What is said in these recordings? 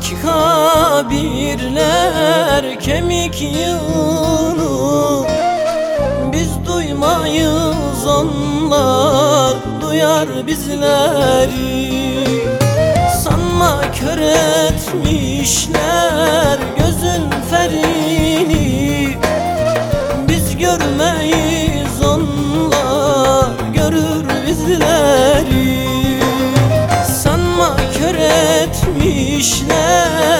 Aşık habirler kemik yığını. Biz duymayız onlar duyar bizleri. Sanma kör etmişler gözün ferini. Biz görmeyiz etmişler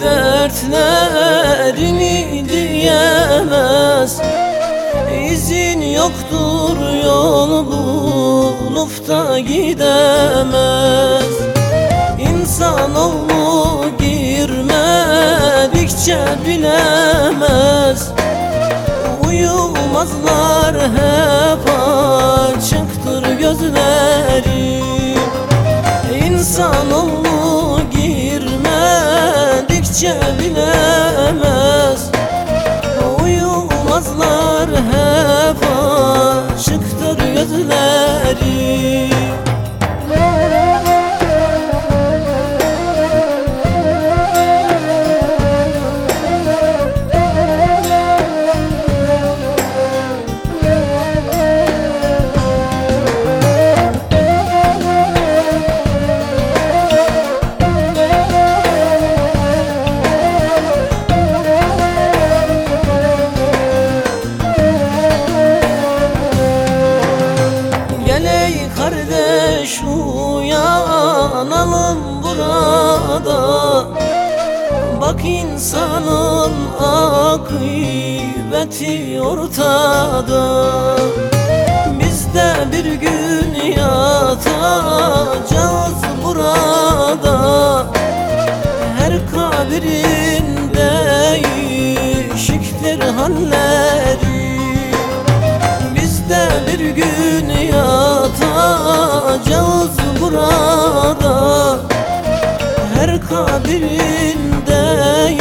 dertlerini diyemez. İzin yoktur yol bulup da gidemez. İnsanoğlu girmedikçe bilemez. Uyumazlar hep açıktır gözleri. İnsanoğlu girmedikçe kardeş uyanalım burada. Bak insanın akıbeti ortada. Biz de bir gün yatacağız burada. Her kabirin değişiktir halleri. Biz de bir gün yatacağız burada. Her kabirin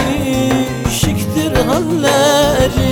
değişiktir halleri